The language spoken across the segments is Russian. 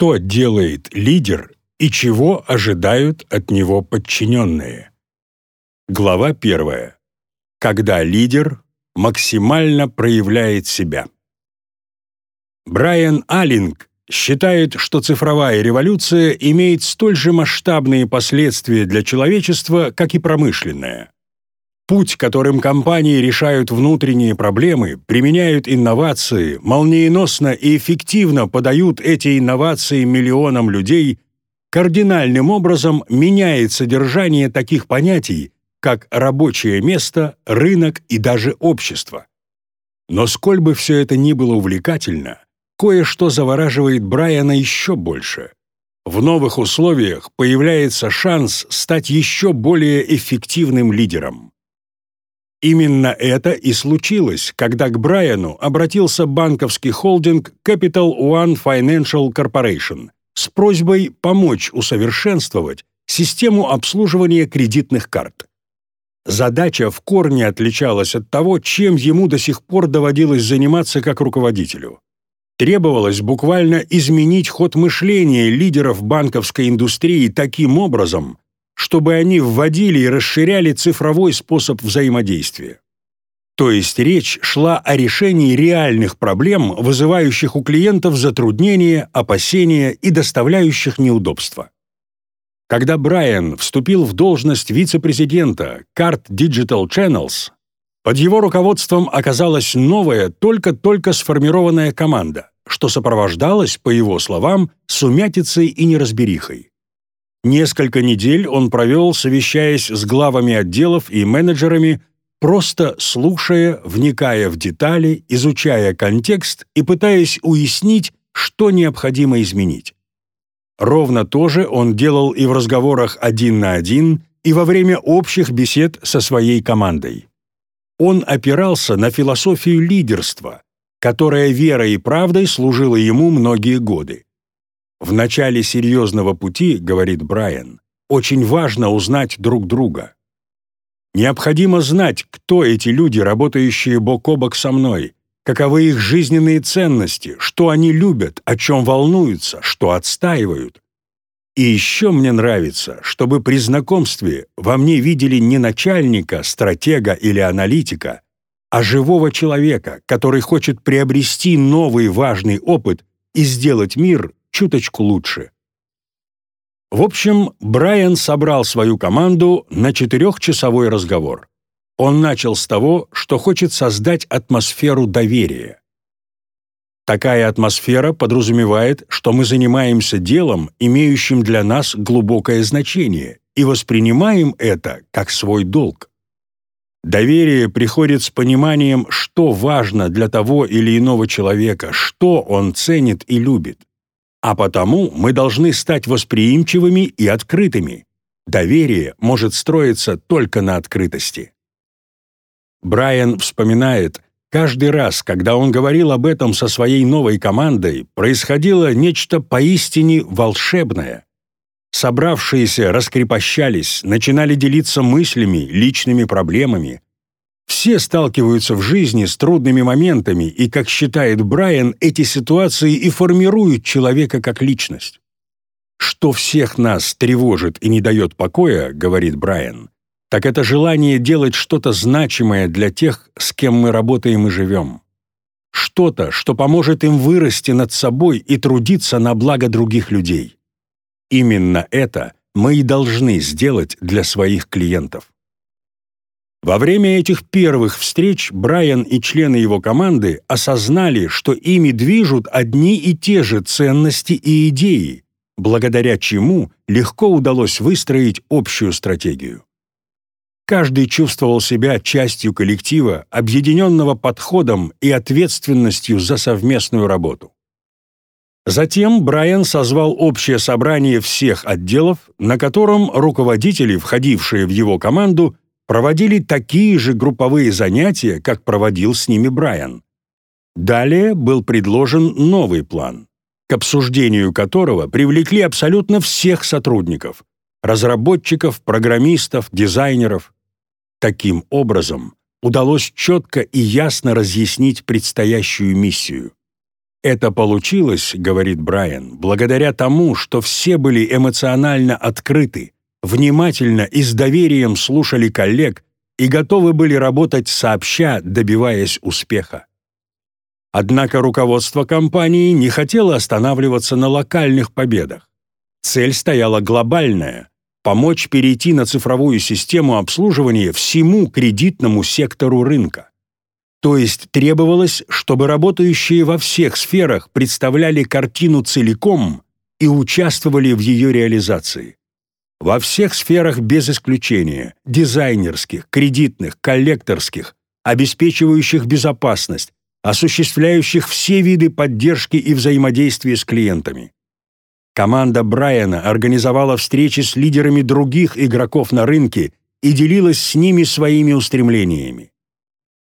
что делает лидер и чего ожидают от него подчиненные. Глава 1. Когда лидер максимально проявляет себя. Брайан Аллинг считает, что цифровая революция имеет столь же масштабные последствия для человечества, как и промышленная. Путь, которым компании решают внутренние проблемы, применяют инновации, молниеносно и эффективно подают эти инновации миллионам людей, кардинальным образом меняет содержание таких понятий, как рабочее место, рынок и даже общество. Но сколь бы все это ни было увлекательно, кое-что завораживает Брайана еще больше. В новых условиях появляется шанс стать еще более эффективным лидером. Именно это и случилось, когда к Брайану обратился банковский холдинг Capital One Financial Corporation с просьбой помочь усовершенствовать систему обслуживания кредитных карт. Задача в корне отличалась от того, чем ему до сих пор доводилось заниматься как руководителю. Требовалось буквально изменить ход мышления лидеров банковской индустрии таким образом, чтобы они вводили и расширяли цифровой способ взаимодействия. То есть речь шла о решении реальных проблем, вызывающих у клиентов затруднения, опасения и доставляющих неудобства. Когда Брайан вступил в должность вице-президента Card Digital Channels, под его руководством оказалась новая, только-только сформированная команда, что сопровождалось, по его словам, сумятицей и неразберихой. Несколько недель он провел, совещаясь с главами отделов и менеджерами, просто слушая, вникая в детали, изучая контекст и пытаясь уяснить, что необходимо изменить. Ровно то же он делал и в разговорах один на один, и во время общих бесед со своей командой. Он опирался на философию лидерства, которая верой и правдой служила ему многие годы. В начале серьезного пути, говорит Брайан, очень важно узнать друг друга. Необходимо знать, кто эти люди, работающие бок о бок со мной, каковы их жизненные ценности, что они любят, о чем волнуются, что отстаивают. И еще мне нравится, чтобы при знакомстве во мне видели не начальника, стратега или аналитика, а живого человека, который хочет приобрести новый важный опыт и сделать мир чуточку лучше. В общем, Брайан собрал свою команду на четырехчасовой разговор. Он начал с того, что хочет создать атмосферу доверия. Такая атмосфера подразумевает, что мы занимаемся делом, имеющим для нас глубокое значение, и воспринимаем это как свой долг. Доверие приходит с пониманием, что важно для того или иного человека, что он ценит и любит. А потому мы должны стать восприимчивыми и открытыми. Доверие может строиться только на открытости. Брайан вспоминает, каждый раз, когда он говорил об этом со своей новой командой, происходило нечто поистине волшебное. Собравшиеся раскрепощались, начинали делиться мыслями, личными проблемами, все сталкиваются в жизни с трудными моментами, и, как считает Брайан, эти ситуации и формируют человека как личность. «Что всех нас тревожит и не дает покоя, — говорит Брайан, — так это желание делать что-то значимое для тех, с кем мы работаем и живем. Что-то, что поможет им вырасти над собой и трудиться на благо других людей. Именно это мы и должны сделать для своих клиентов. Во время этих первых встреч Брайан и члены его команды осознали, что ими движут одни и те же ценности и идеи, благодаря чему легко удалось выстроить общую стратегию. Каждый чувствовал себя частью коллектива, объединенного подходом и ответственностью за совместную работу. Затем Брайан созвал общее собрание всех отделов, на котором руководители, входившие в его команду, проводили такие же групповые занятия, как проводил с ними Брайан. Далее был предложен новый план, к обсуждению которого привлекли абсолютно всех сотрудников – разработчиков, программистов, дизайнеров. Таким образом, удалось четко и ясно разъяснить предстоящую миссию. Это получилось, говорит Брайан, благодаря тому, что все были эмоционально открыты, внимательно и с доверием слушали коллег и готовы были работать сообща, добиваясь успеха. Однако руководство компании не хотело останавливаться на локальных победах. Цель стояла глобальная – помочь перейти на цифровую систему обслуживания всему кредитному сектору рынка. То есть требовалось, чтобы работающие во всех сферах представляли картину целиком и участвовали в ее реализации. Во всех сферах без исключения – дизайнерских, кредитных, коллекторских, обеспечивающих безопасность, осуществляющих все виды поддержки и взаимодействия с клиентами. Команда Брайана организовала встречи с лидерами других игроков на рынке и делилась с ними своими устремлениями.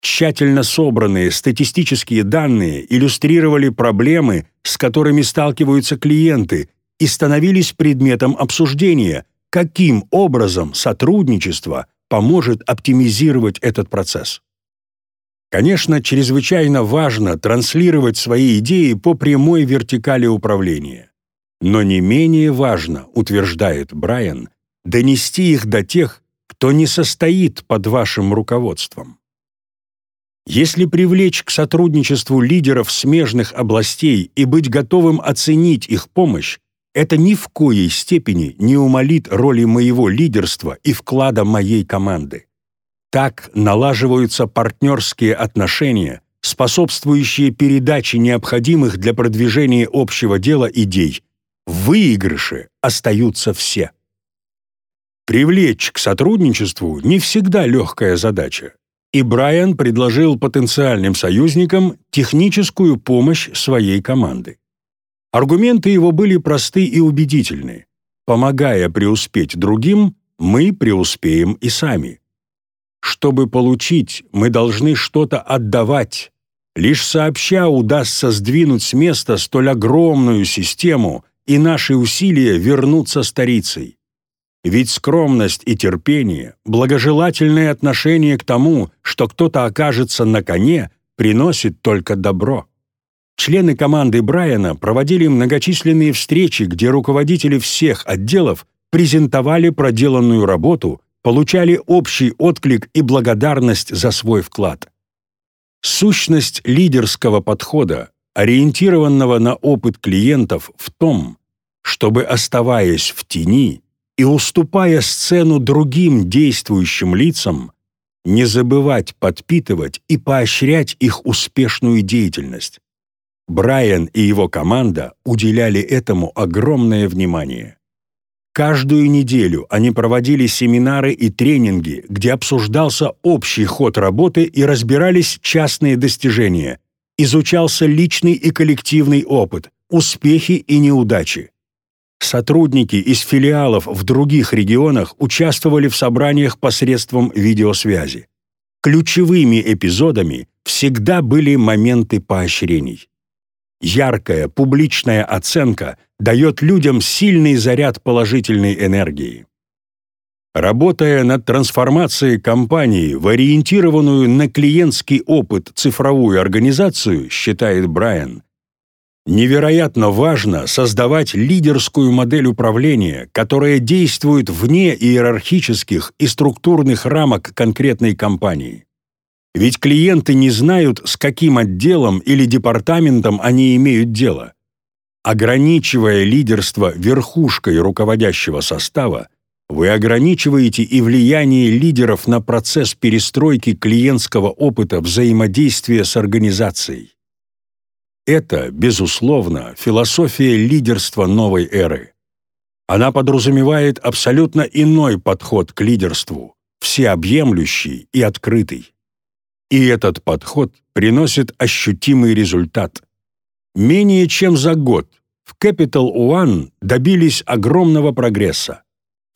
Тщательно собранные статистические данные иллюстрировали проблемы, с которыми сталкиваются клиенты, и становились предметом обсуждения, каким образом сотрудничество поможет оптимизировать этот процесс. Конечно, чрезвычайно важно транслировать свои идеи по прямой вертикали управления. Но не менее важно, утверждает Брайан, донести их до тех, кто не состоит под вашим руководством. Если привлечь к сотрудничеству лидеров смежных областей и быть готовым оценить их помощь, это ни в коей степени не умалит роли моего лидерства и вклада моей команды. Так налаживаются партнерские отношения, способствующие передаче необходимых для продвижения общего дела идей. В выигрыше остаются все. Привлечь к сотрудничеству не всегда легкая задача, и Брайан предложил потенциальным союзникам техническую помощь своей команды. Аргументы его были просты и убедительны. Помогая преуспеть другим, мы преуспеем и сами. Чтобы получить, мы должны что-то отдавать. Лишь сообща удастся сдвинуть с места столь огромную систему, и наши усилия вернутся старицей. Ведь скромность и терпение, благожелательное отношение к тому, что кто-то окажется на коне, приносит только добро. Члены команды Брайана проводили многочисленные встречи, где руководители всех отделов презентовали проделанную работу, получали общий отклик и благодарность за свой вклад. Сущность лидерского подхода, ориентированного на опыт клиентов, в том, чтобы, оставаясь в тени и уступая сцену другим действующим лицам, не забывать подпитывать и поощрять их успешную деятельность. Брайан и его команда уделяли этому огромное внимание. Каждую неделю они проводили семинары и тренинги, где обсуждался общий ход работы и разбирались частные достижения, изучался личный и коллективный опыт, успехи и неудачи. Сотрудники из филиалов в других регионах участвовали в собраниях посредством видеосвязи. Ключевыми эпизодами всегда были моменты поощрений. Яркая публичная оценка дает людям сильный заряд положительной энергии. Работая над трансформацией компании в ориентированную на клиентский опыт цифровую организацию, считает Брайан, невероятно важно создавать лидерскую модель управления, которая действует вне иерархических и структурных рамок конкретной компании. Ведь клиенты не знают, с каким отделом или департаментом они имеют дело. Ограничивая лидерство верхушкой руководящего состава, вы ограничиваете и влияние лидеров на процесс перестройки клиентского опыта взаимодействия с организацией. Это, безусловно, философия лидерства новой эры. Она подразумевает абсолютно иной подход к лидерству, всеобъемлющий и открытый. И этот подход приносит ощутимый результат. Менее чем за год в Capital One добились огромного прогресса.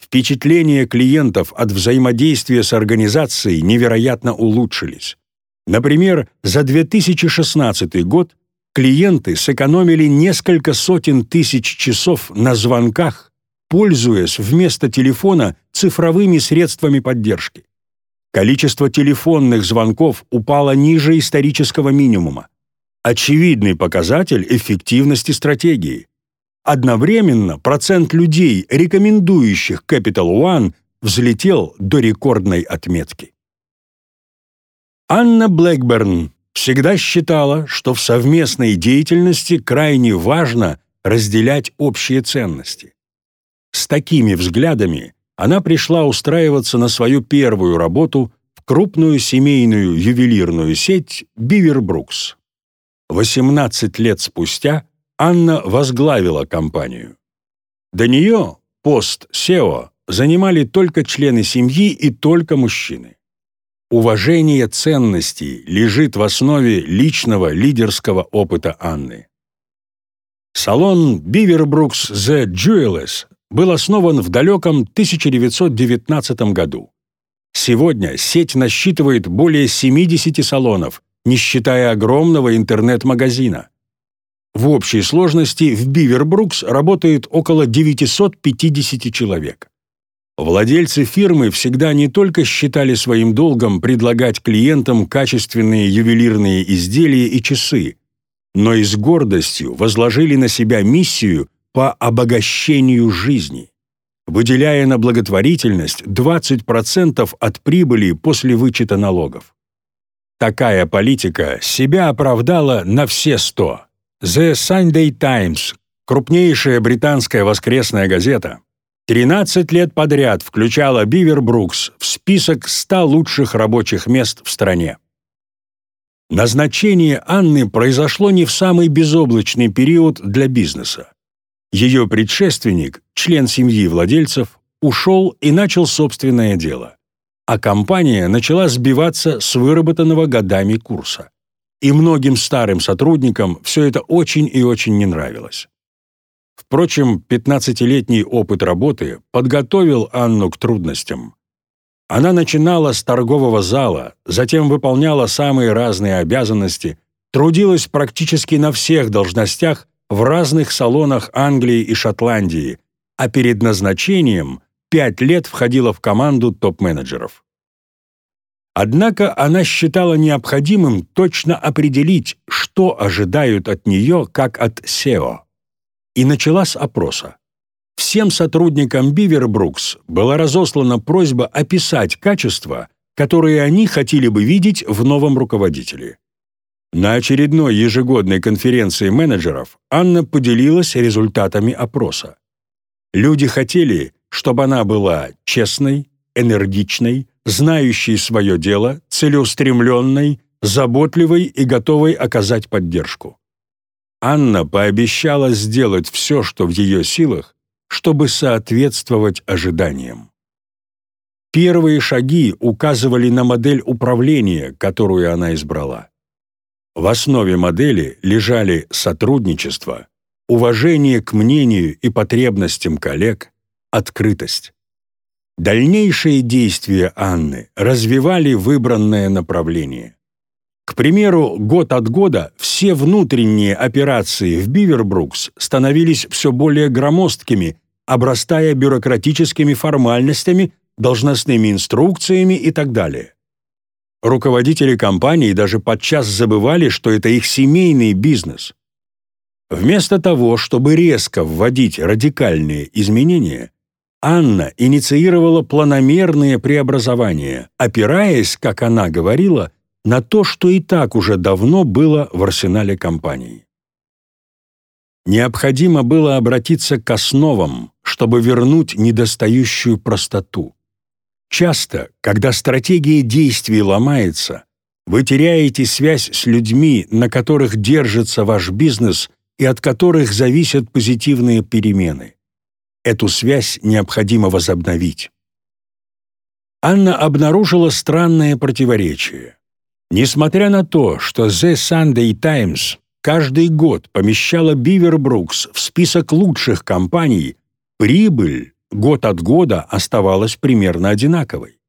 Впечатления клиентов от взаимодействия с организацией невероятно улучшились. Например, за 2016 год клиенты сэкономили несколько сотен тысяч часов на звонках, пользуясь вместо телефона цифровыми средствами поддержки количество телефонных звонков упало ниже исторического минимума. очевидный показатель эффективности стратегии. Одновременно процент людей, рекомендующих Capital One, взлетел до рекордной отметки. Анна Блэкберн всегда считала, что в совместной деятельности крайне важно разделять общие ценности. С такими взглядами она пришла устраиваться на свою первую работу в крупную семейную ювелирную сеть «Бивербрукс». 18 лет спустя Анна возглавила компанию. До нее пост SEO занимали только члены семьи и только мужчины. Уважение ценностей лежит в основе личного лидерского опыта Анны. Салон Бивербрукс The Jewelers был основан в далеком 1919 году. Сегодня сеть насчитывает более 70 салонов, не считая огромного интернет-магазина. В общей сложности в Бивербрукс работает около 950 человек. Владельцы фирмы всегда не только считали своим долгом предлагать клиентам качественные ювелирные изделия и часы, но и с гордостью возложили на себя миссию по обогащению жизни, выделяя на благотворительность 20% от прибыли после вычета налогов. Такая политика себя оправдала на все сто. The Sunday Times, крупнейшая британская воскресная газета, 13 лет подряд включала Бивербрукс в список 100 лучших рабочих мест в стране. Назначение Анны произошло не в самый безоблачный период для бизнеса. Ее предшественник, член семьи владельцев, ушел и начал собственное дело. А компания начала сбиваться с выработанного годами курса. И многим старым сотрудникам все это очень и очень не нравилось. Впрочем, 15-летний опыт работы подготовил Анну к трудностям. Она начинала с торгового зала, затем выполняла самые разные обязанности, трудилась практически на всех должностях в разных салонах Англии и Шотландии, а перед назначением пять лет входила в команду топ-менеджеров. Однако она считала необходимым точно определить, что ожидают от нее как от SEO. И начала с опроса. Всем сотрудникам Бивербрукс была разослана просьба описать качества, которые они хотели бы видеть в новом руководителе. На очередной ежегодной конференции менеджеров Анна поделилась результатами опроса. Люди хотели, чтобы она была честной, энергичной, знающей свое дело, целеустремленной, заботливой и готовой оказать поддержку. Анна пообещала сделать все, что в ее силах, чтобы соответствовать ожиданиям. Первые шаги указывали на модель управления, которую она избрала. В основе модели лежали сотрудничество, уважение к мнению и потребностям коллег, открытость. Дальнейшие действия Анны развивали выбранное направление. К примеру, год от года все внутренние операции в Бивербрукс становились все более громоздкими, обрастая бюрократическими формальностями, должностными инструкциями и так далее. Руководители компании даже подчас забывали, что это их семейный бизнес. Вместо того, чтобы резко вводить радикальные изменения, Анна инициировала планомерные преобразования, опираясь, как она говорила, на то, что и так уже давно было в арсенале компании. Необходимо было обратиться к основам, чтобы вернуть недостающую простоту. Часто, когда стратегия действий ломается, вы теряете связь с людьми, на которых держится ваш бизнес и от которых зависят позитивные перемены. Эту связь необходимо возобновить. Анна обнаружила странное противоречие. Несмотря на то, что The Sunday Times каждый год помещала Бивербрукс в список лучших компаний, прибыль год от года оставалась примерно одинаковой.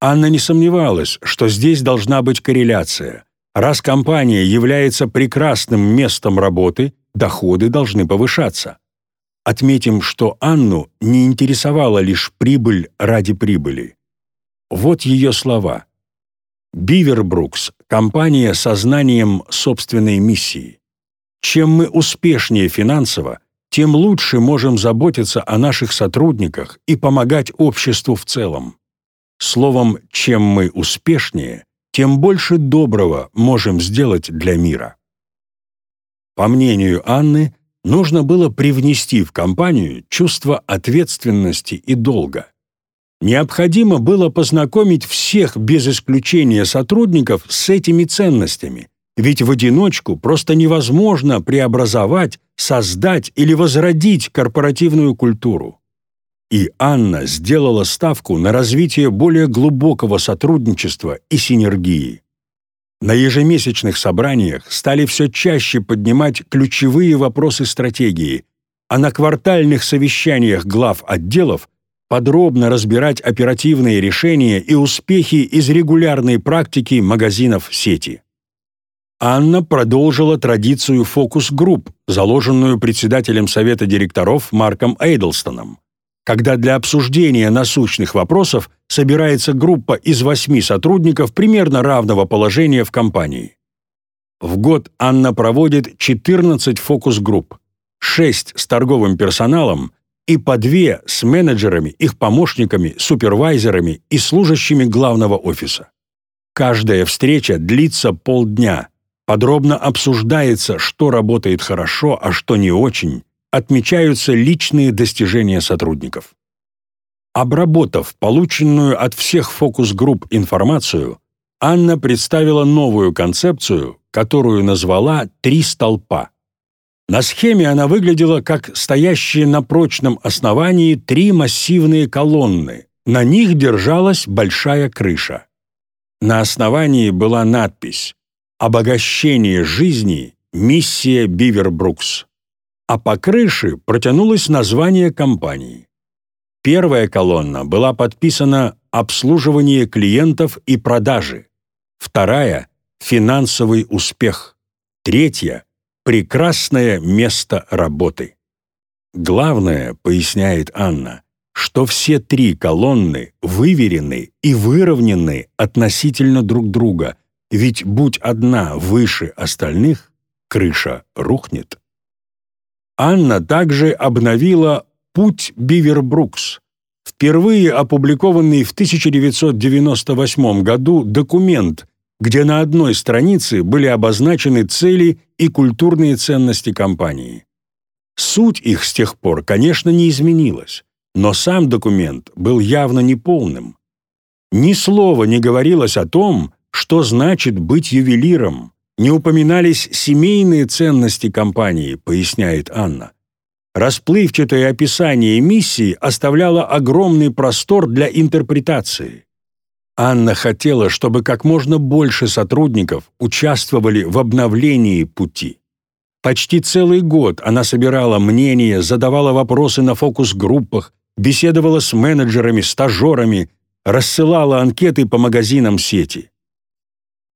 Анна не сомневалась, что здесь должна быть корреляция. Раз компания является прекрасным местом работы, доходы должны повышаться. Отметим, что Анну не интересовала лишь прибыль ради прибыли. Вот ее слова. Бивербрукс – компания со знанием собственной миссии. Чем мы успешнее финансово, тем лучше можем заботиться о наших сотрудниках и помогать обществу в целом. Словом, чем мы успешнее, тем больше доброго можем сделать для мира. По мнению Анны, нужно было привнести в компанию чувство ответственности и долга. Необходимо было познакомить всех без исключения сотрудников с этими ценностями, ведь в одиночку просто невозможно преобразовать, создать или возродить корпоративную культуру. И Анна сделала ставку на развитие более глубокого сотрудничества и синергии. На ежемесячных собраниях стали все чаще поднимать ключевые вопросы стратегии, а на квартальных совещаниях глав отделов подробно разбирать оперативные решения и успехи из регулярной практики магазинов сети. Анна продолжила традицию фокус-групп, заложенную председателем совета директоров Марком Эйдлстоном когда для обсуждения насущных вопросов собирается группа из восьми сотрудников примерно равного положения в компании. В год Анна проводит 14 фокус-групп, 6 с торговым персоналом и по две с менеджерами, их помощниками, супервайзерами и служащими главного офиса. Каждая встреча длится полдня. Подробно обсуждается, что работает хорошо, а что не очень, отмечаются личные достижения сотрудников. Обработав полученную от всех фокус-групп информацию, Анна представила новую концепцию, которую назвала «три столпа». На схеме она выглядела как стоящие на прочном основании три массивные колонны. На них держалась большая крыша. На основании была надпись «Обогащение жизни. Миссия Бивербрукс» а по крыше протянулось название компании. Первая колонна была подписана «Обслуживание клиентов и продажи», вторая — «Финансовый успех», третья — «Прекрасное место работы». Главное, поясняет Анна, что все три колонны выверены и выровнены относительно друг друга, ведь будь одна выше остальных, крыша рухнет. Анна также обновила «Путь Бивербрукс», впервые опубликованный в 1998 году документ, где на одной странице были обозначены цели и культурные ценности компании. Суть их с тех пор, конечно, не изменилась, но сам документ был явно неполным. Ни слова не говорилось о том, что значит быть ювелиром, не упоминались семейные ценности компании, поясняет Анна. Расплывчатое описание миссии оставляло огромный простор для интерпретации. Анна хотела, чтобы как можно больше сотрудников участвовали в обновлении пути. Почти целый год она собирала мнения, задавала вопросы на фокус-группах, беседовала с менеджерами, стажерами, рассылала анкеты по магазинам сети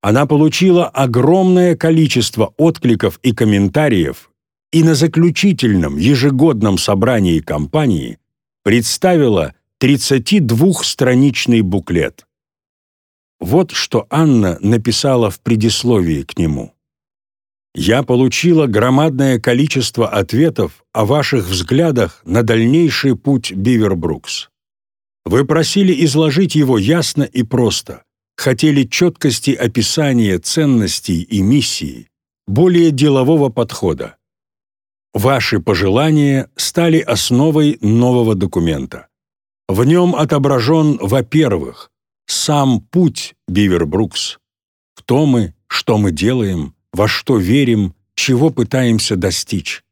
она получила огромное количество откликов и комментариев и на заключительном ежегодном собрании компании представила 32-страничный буклет. Вот что Анна написала в предисловии к нему. «Я получила громадное количество ответов о ваших взглядах на дальнейший путь Бивербрукс. Вы просили изложить его ясно и просто, хотели четкости описания ценностей и миссии, более делового подхода. Ваши пожелания стали основой нового документа. В нем отображен, во-первых, сам путь Бивербрукс, кто мы, что мы делаем, во что верим, чего пытаемся достичь,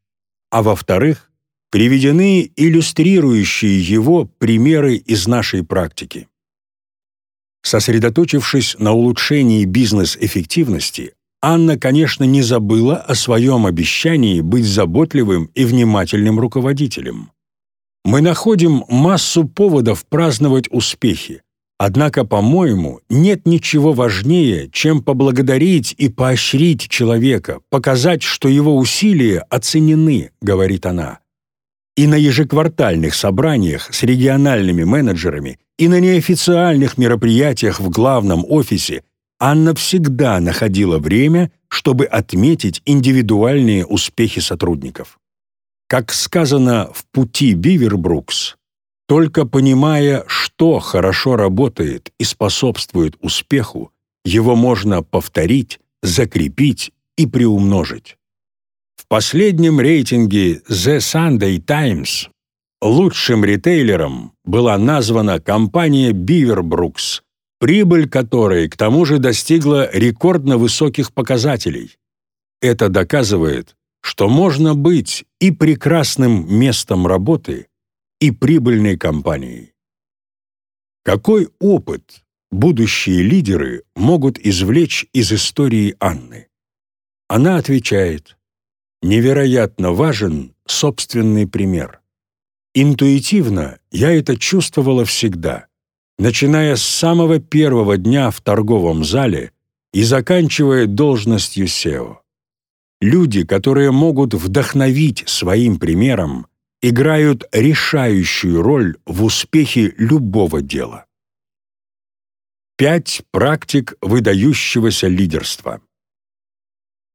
а во-вторых, приведены иллюстрирующие его примеры из нашей практики. Сосредоточившись на улучшении бизнес-эффективности, Анна, конечно, не забыла о своем обещании быть заботливым и внимательным руководителем. Мы находим массу поводов праздновать успехи, однако, по-моему, нет ничего важнее, чем поблагодарить и поощрить человека, показать, что его усилия оценены, говорит она. И на ежеквартальных собраниях с региональными менеджерами и на неофициальных мероприятиях в главном офисе Анна всегда находила время, чтобы отметить индивидуальные успехи сотрудников. Как сказано в «Пути Бивербрукс», только понимая, что хорошо работает и способствует успеху, его можно повторить, закрепить и приумножить. В последнем рейтинге The Sunday Times лучшим ритейлером была названа компания Beaverbrook's, прибыль которой к тому же достигла рекордно высоких показателей. Это доказывает, что можно быть и прекрасным местом работы, и прибыльной компанией. Какой опыт будущие лидеры могут извлечь из истории Анны? Она отвечает, невероятно важен собственный пример. Интуитивно я это чувствовала всегда, начиная с самого первого дня в торговом зале и заканчивая должностью SEO. Люди, которые могут вдохновить своим примером, играют решающую роль в успехе любого дела. Пять практик выдающегося лидерства.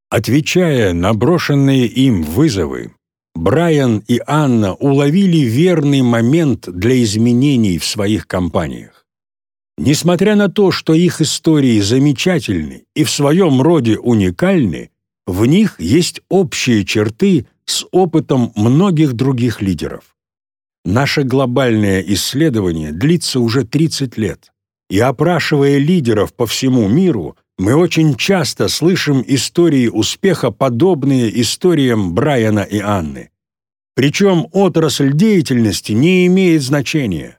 Отвечая на брошенные им вызовы, Брайан и Анна уловили верный момент для изменений в своих компаниях. Несмотря на то, что их истории замечательны и в своем роде уникальны, в них есть общие черты с опытом многих других лидеров. Наше глобальное исследование длится уже 30 лет, и опрашивая лидеров по всему миру, мы очень часто слышим истории успеха, подобные историям Брайана и Анны. Причем отрасль деятельности не имеет значения.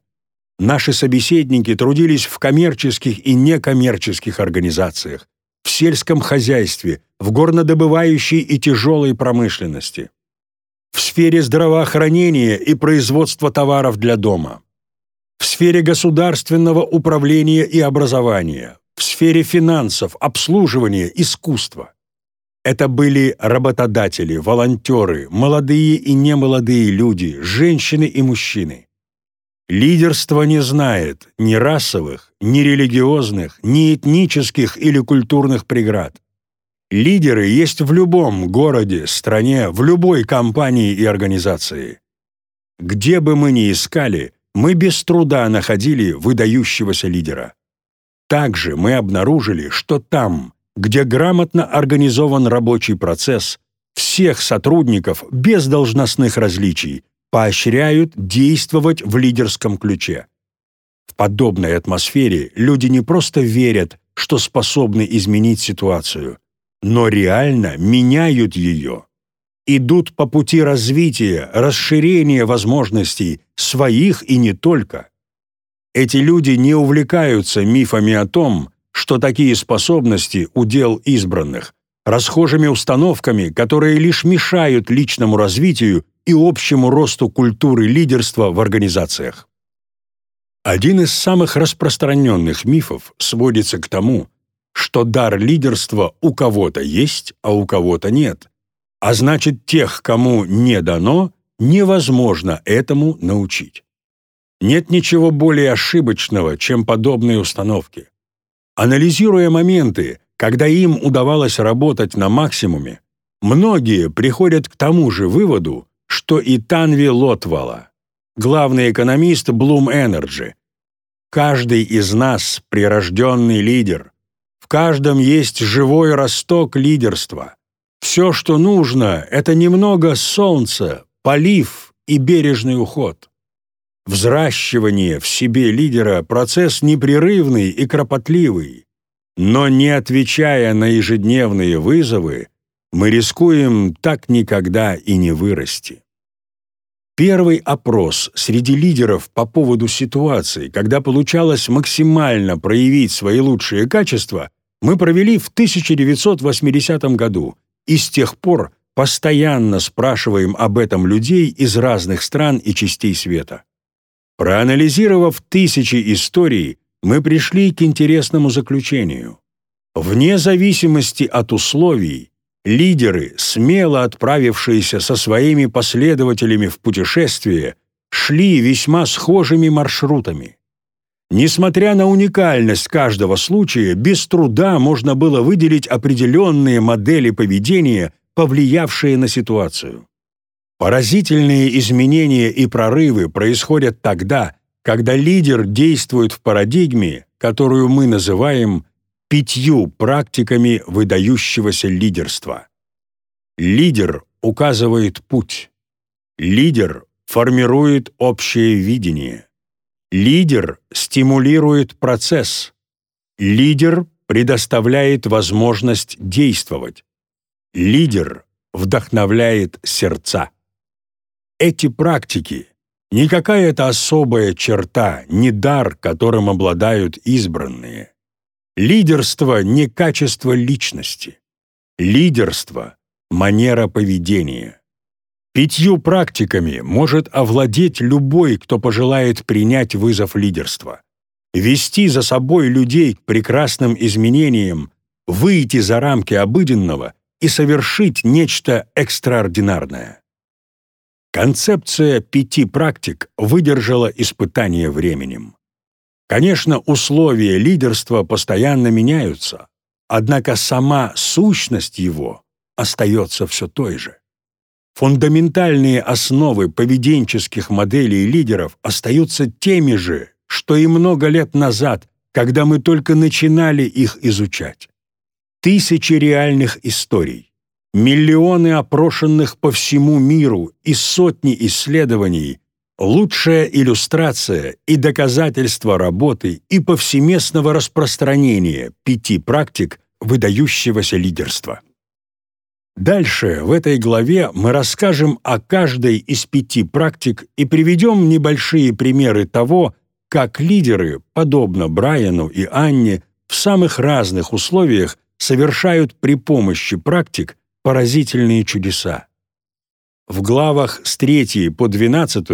Наши собеседники трудились в коммерческих и некоммерческих организациях, в сельском хозяйстве, в горнодобывающей и тяжелой промышленности, в сфере здравоохранения и производства товаров для дома, в сфере государственного управления и образования, в сфере финансов, обслуживания, искусства. Это были работодатели, волонтеры, молодые и немолодые люди, женщины и мужчины. Лидерство не знает ни расовых, ни религиозных, ни этнических или культурных преград. Лидеры есть в любом городе, стране, в любой компании и организации. Где бы мы ни искали, мы без труда находили выдающегося лидера. Также мы обнаружили, что там, где грамотно организован рабочий процесс, всех сотрудников без должностных различий поощряют действовать в лидерском ключе. В подобной атмосфере люди не просто верят, что способны изменить ситуацию, но реально меняют ее. Идут по пути развития, расширения возможностей своих и не только. Эти люди не увлекаются мифами о том, что такие способности – удел избранных, расхожими установками, которые лишь мешают личному развитию и общему росту культуры лидерства в организациях. Один из самых распространенных мифов сводится к тому, что дар лидерства у кого-то есть, а у кого-то нет, а значит, тех, кому не дано, невозможно этому научить. Нет ничего более ошибочного, чем подобные установки. Анализируя моменты, когда им удавалось работать на максимуме, многие приходят к тому же выводу, что и Танви Лотвала, главный экономист Bloom Energy. Каждый из нас – прирожденный лидер. В каждом есть живой росток лидерства. Все, что нужно – это немного солнца, полив и бережный уход. Взращивание в себе лидера – процесс непрерывный и кропотливый. Но не отвечая на ежедневные вызовы, мы рискуем так никогда и не вырасти. Первый опрос среди лидеров по поводу ситуации, когда получалось максимально проявить свои лучшие качества, мы провели в 1980 году, и с тех пор постоянно спрашиваем об этом людей из разных стран и частей света. Проанализировав тысячи историй, мы пришли к интересному заключению. Вне зависимости от условий, лидеры, смело отправившиеся со своими последователями в путешествие, шли весьма схожими маршрутами. Несмотря на уникальность каждого случая, без труда можно было выделить определенные модели поведения, повлиявшие на ситуацию. Поразительные изменения и прорывы происходят тогда, когда лидер действует в парадигме, которую мы называем пятью практиками выдающегося лидерства. Лидер указывает путь. Лидер формирует общее видение. Лидер стимулирует процесс. Лидер предоставляет возможность действовать. Лидер вдохновляет сердца. Эти практики не какая-то особая черта, не дар, которым обладают избранные. Лидерство не качество личности. Лидерство — манера поведения. Пятью практиками может овладеть любой, кто пожелает принять вызов лидерства. Вести за собой людей к прекрасным изменениям, выйти за рамки обыденного и совершить нечто экстраординарное. Концепция пяти практик выдержала испытание временем. Конечно, условия лидерства постоянно меняются, однако сама сущность его остается все той же. Фундаментальные основы поведенческих моделей лидеров остаются теми же, что и много лет назад, когда мы только начинали их изучать. Тысячи реальных историй, миллионы опрошенных по всему миру и сотни исследований — лучшая иллюстрация и доказательство работы и повсеместного распространения пяти практик выдающегося лидерства. Дальше в этой главе мы расскажем о каждой из пяти практик и приведем небольшие примеры того, как лидеры, подобно Брайану и Анне, в самых разных условиях совершают при помощи практик поразительные чудеса. В главах с 3 по 12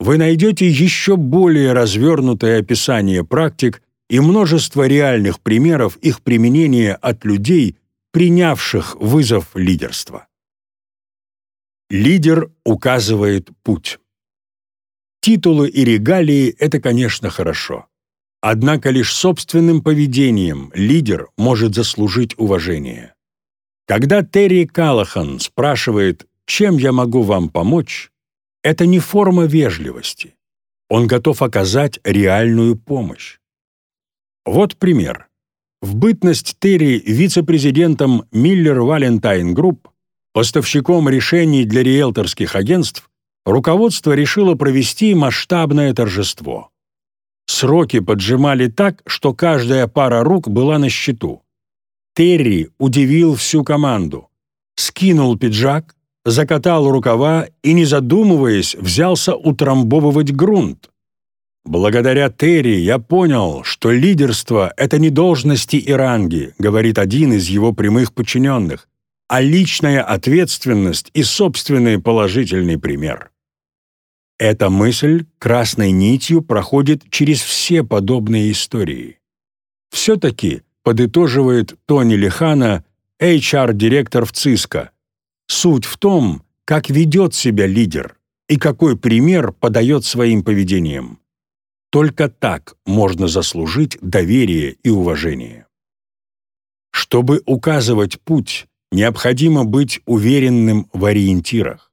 вы найдете еще более развернутое описание практик и множество реальных примеров их применения от людей, принявших вызов лидерства. Лидер указывает путь. Титулы и регалии — это, конечно, хорошо. Однако лишь собственным поведением лидер может заслужить уважение. Когда Терри Калахан спрашивает, чем я могу вам помочь, это не форма вежливости. Он готов оказать реальную помощь. Вот пример. В бытность Терри вице-президентом Miller Valentine Group, поставщиком решений для риэлторских агентств, руководство решило провести масштабное торжество. Сроки поджимали так, что каждая пара рук была на счету. Терри удивил всю команду. Скинул пиджак, закатал рукава и, не задумываясь, взялся утрамбовывать грунт. «Благодаря Терри я понял, что лидерство — это не должности и ранги», говорит один из его прямых подчиненных, а личная ответственность и собственный положительный пример. Эта мысль красной нитью проходит через все подобные истории. Все-таки, подытоживает Тони Лихана, HR-директор в ЦИСКО, суть в том, как ведет себя лидер и какой пример подает своим поведением. Только так можно заслужить доверие и уважение. Чтобы указывать путь, необходимо быть уверенным в ориентирах.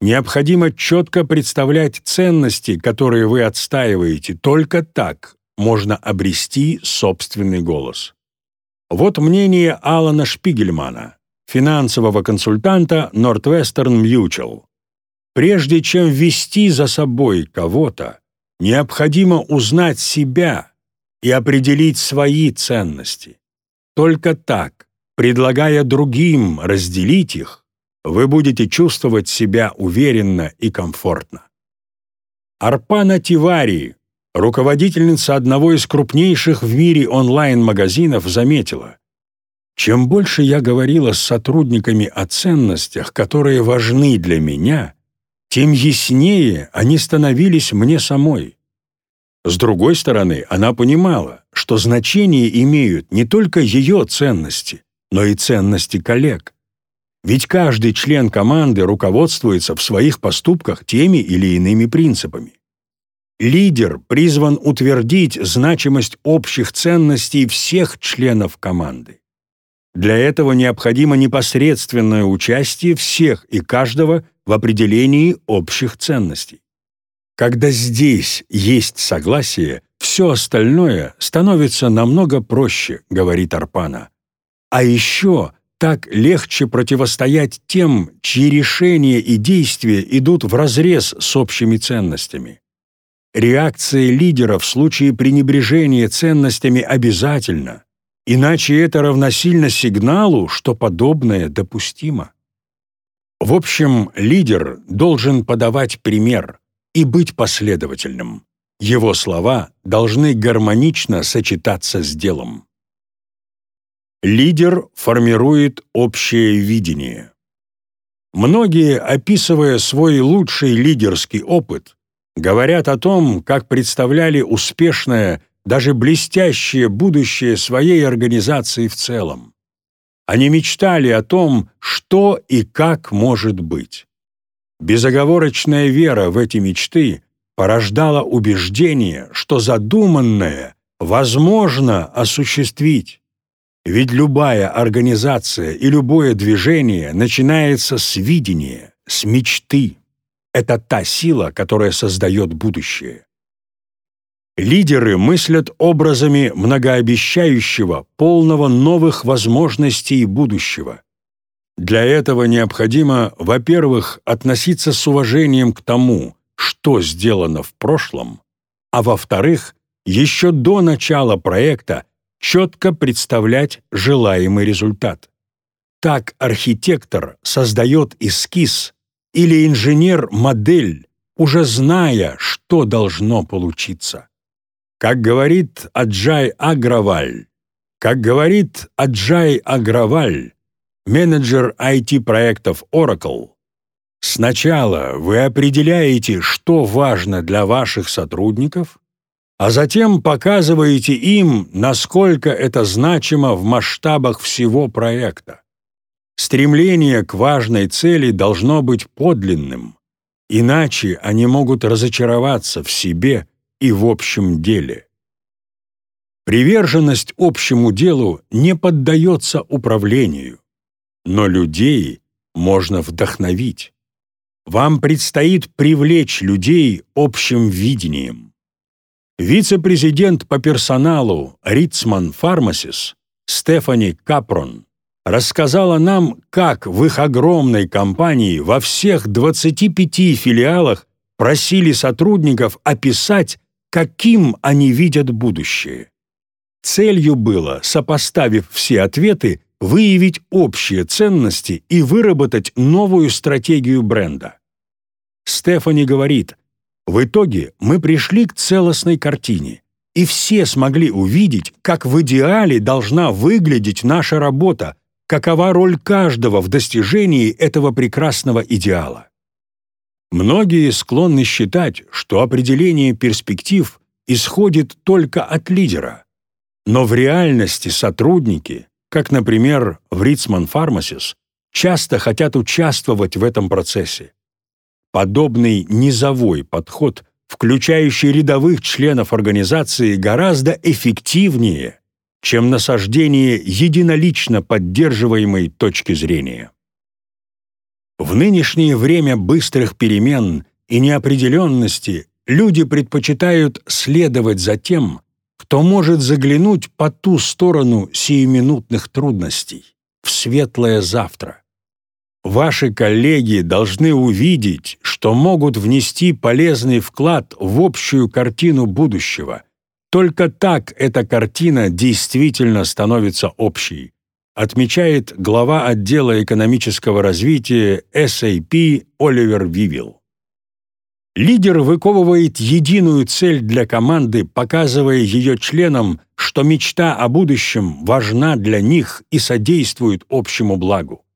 Необходимо четко представлять ценности, которые вы отстаиваете. Только так можно обрести собственный голос. Вот мнение Алана Шпигельмана, финансового консультанта Northwestern Mutual. Прежде чем вести за собой кого-то, Необходимо узнать себя и определить свои ценности. Только так, предлагая другим разделить их, вы будете чувствовать себя уверенно и комфортно. Арпана Тивари, руководительница одного из крупнейших в мире онлайн-магазинов, заметила, «Чем больше я говорила с сотрудниками о ценностях, которые важны для меня, тем яснее они становились мне самой. С другой стороны, она понимала, что значение имеют не только ее ценности, но и ценности коллег. Ведь каждый член команды руководствуется в своих поступках теми или иными принципами. Лидер призван утвердить значимость общих ценностей всех членов команды. Для этого необходимо непосредственное участие всех и каждого в определении общих ценностей. Когда здесь есть согласие, все остальное становится намного проще, говорит Арпана. А еще так легче противостоять тем, чьи решения и действия идут вразрез с общими ценностями. Реакция лидера в случае пренебрежения ценностями обязательна, иначе это равносильно сигналу, что подобное допустимо. В общем, лидер должен подавать пример и быть последовательным. Его слова должны гармонично сочетаться с делом. Лидер формирует общее видение. Многие, описывая свой лучший лидерский опыт, говорят о том, как представляли успешное, даже блестящее будущее своей организации в целом. Они мечтали о том, что и как может быть. Безоговорочная вера в эти мечты порождала убеждение, что задуманное возможно осуществить. Ведь любая организация и любое движение начинается с видения, с мечты. Это та сила, которая создает будущее. Лидеры мыслят образами многообещающего, полного новых возможностей будущего. Для этого необходимо, во-первых, относиться с уважением к тому, что сделано в прошлом, а во-вторых, еще до начала проекта четко представлять желаемый результат. Так архитектор создает эскиз или инженер модель, уже зная, что должно получиться. Как говорит Аджай Аграваль, как говорит Аджай Аграваль, менеджер IT-проектов Oracle, сначала вы определяете, что важно для ваших сотрудников, а затем показываете им, насколько это значимо в масштабах всего проекта. Стремление к важной цели должно быть подлинным, иначе они могут разочароваться в себе и в общем деле. Приверженность общему делу не поддается управлению, но людей можно вдохновить. Вам предстоит привлечь людей общим видением. Вице-президент по персоналу Ритцман Фармасис Стефани Капрон рассказала нам, как в их огромной компании во всех 25 филиалах просили сотрудников описать, каким они видят будущее. Целью было, сопоставив все ответы, выявить общие ценности и выработать новую стратегию бренда. Стефани говорит – в итоге мы пришли к целостной картине, и все смогли увидеть, как в идеале должна выглядеть наша работа, какова роль каждого в достижении этого прекрасного идеала. Многие склонны считать, что определение перспектив исходит только от лидера. Но в реальности сотрудники, как, например, в Ритсман Pharmacies, часто хотят участвовать в этом процессе. Подобный низовой подход, включающий рядовых членов организации, гораздо эффективнее, чем насаждение единолично поддерживаемой точки зрения. В нынешнее время быстрых перемен и неопределенности люди предпочитают следовать за тем, кто может заглянуть по ту сторону сиюминутных трудностей, в светлое завтра. Ваши коллеги должны увидеть, что могут внести полезный вклад в общую картину будущего. Только так эта картина действительно становится общей, отмечает глава отдела экономического развития SAP Оливер Вивилл. Лидер выковывает единую цель для команды, показывая ее членам, что мечта о будущем важна для них и содействует общему благу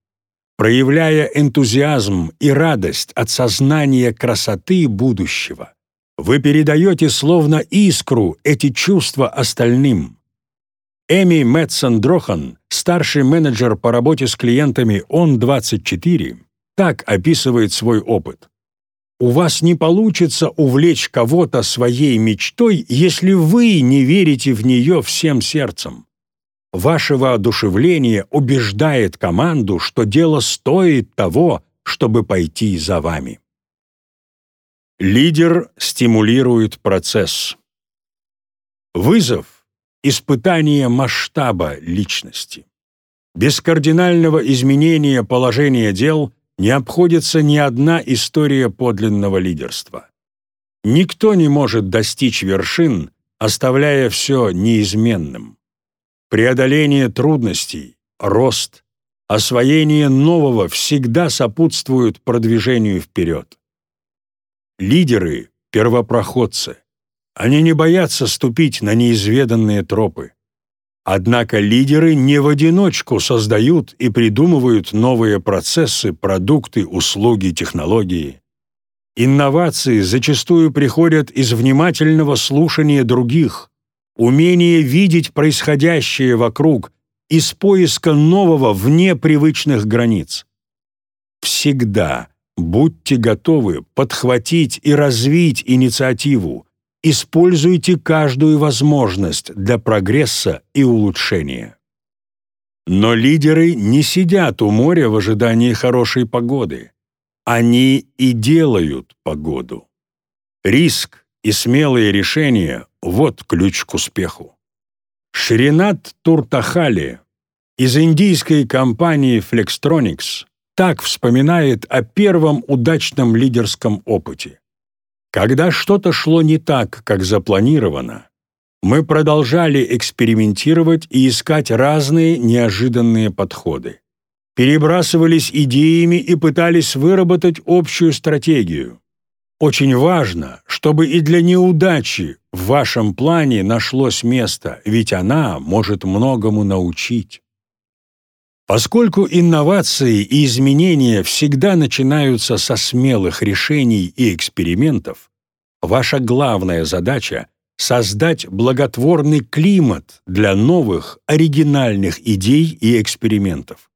проявляя энтузиазм и радость от сознания красоты будущего. Вы передаете словно искру эти чувства остальным. Эми Мэтсон Дрохан, старший менеджер по работе с клиентами ОН-24, так описывает свой опыт. у вас не получится увлечь кого-то своей мечтой, если вы не верите в нее всем сердцем. Ваше воодушевление убеждает команду, что дело стоит того, чтобы пойти за вами. Лидер стимулирует процесс. Вызов – испытание масштаба личности. Без кардинального изменения положения дел не обходится ни одна история подлинного лидерства. Никто не может достичь вершин, оставляя все неизменным. Преодоление трудностей, рост, освоение нового всегда сопутствуют продвижению вперед. Лидеры — первопроходцы. Они не боятся ступить на неизведанные тропы. Однако лидеры не в одиночку создают и придумывают новые процессы, продукты, услуги, технологии. Инновации зачастую приходят из внимательного слушания других, умения видеть происходящее вокруг, из поиска нового вне привычных границ. Всегда будьте готовы подхватить и развить инициативу, Используйте каждую возможность для прогресса и улучшения. Но лидеры не сидят у моря в ожидании хорошей погоды. Они и делают погоду. Риск и смелые решения – вот ключ к успеху. Шринат Туртахали из индийской компании Flextronics так вспоминает о первом удачном лидерском опыте. Когда что-то шло не так, как запланировано, мы продолжали экспериментировать и искать разные неожиданные подходы. Перебрасывались идеями и пытались выработать общую стратегию. Очень важно, чтобы и для неудачи в вашем плане нашлось место, ведь она может многому научить. Поскольку инновации и изменения всегда начинаются со смелых решений и экспериментов, ваша главная задача — создать благотворный климат для новых, оригинальных идей и экспериментов.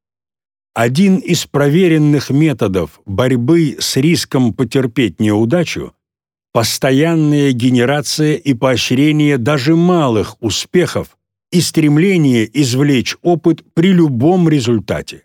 Один из проверенных методов борьбы с риском потерпеть неудачу — постоянная генерация и поощрение даже малых успехов и стремление извлечь опыт при любом результате.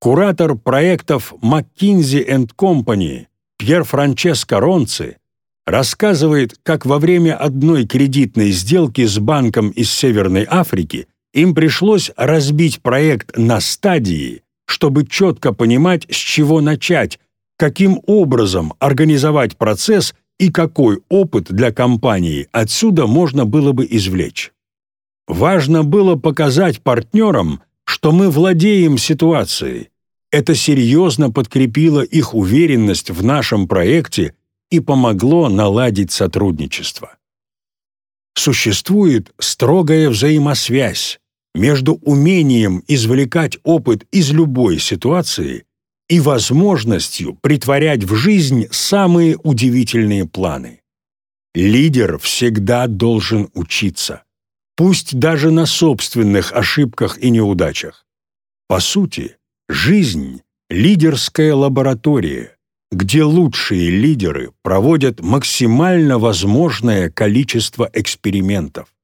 Куратор проектов McKinsey Company Пьер Франческо Ронци рассказывает, как во время одной кредитной сделки с банком из Северной Африки им пришлось разбить проект на стадии, чтобы четко понимать, с чего начать, каким образом организовать процесс и какой опыт для компании отсюда можно было бы извлечь. Важно было показать партнерам, что мы владеем ситуацией. Это серьезно подкрепило их уверенность в нашем проекте и помогло наладить сотрудничество. Существует строгая взаимосвязь между умением извлекать опыт из любой ситуации и возможностью притворять в жизнь самые удивительные планы. Лидер всегда должен учиться пусть даже на собственных ошибках и неудачах. По сути, жизнь — лидерская лаборатория, где лучшие лидеры проводят максимально возможное количество экспериментов.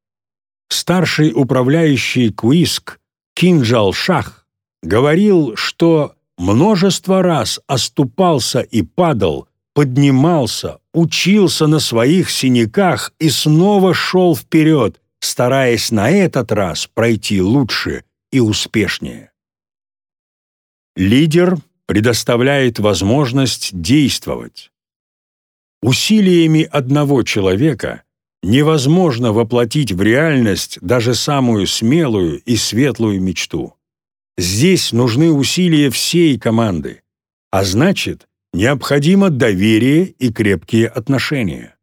Старший управляющий Куиск Кинджал Шах говорил, что множество раз оступался и падал, поднимался, учился на своих синяках и снова шел вперед, стараясь на этот раз пройти лучше и успешнее. Лидер предоставляет возможность действовать. Усилиями одного человека невозможно воплотить в реальность даже самую смелую и светлую мечту. Здесь нужны усилия всей команды, а значит, необходимо доверие и крепкие отношения.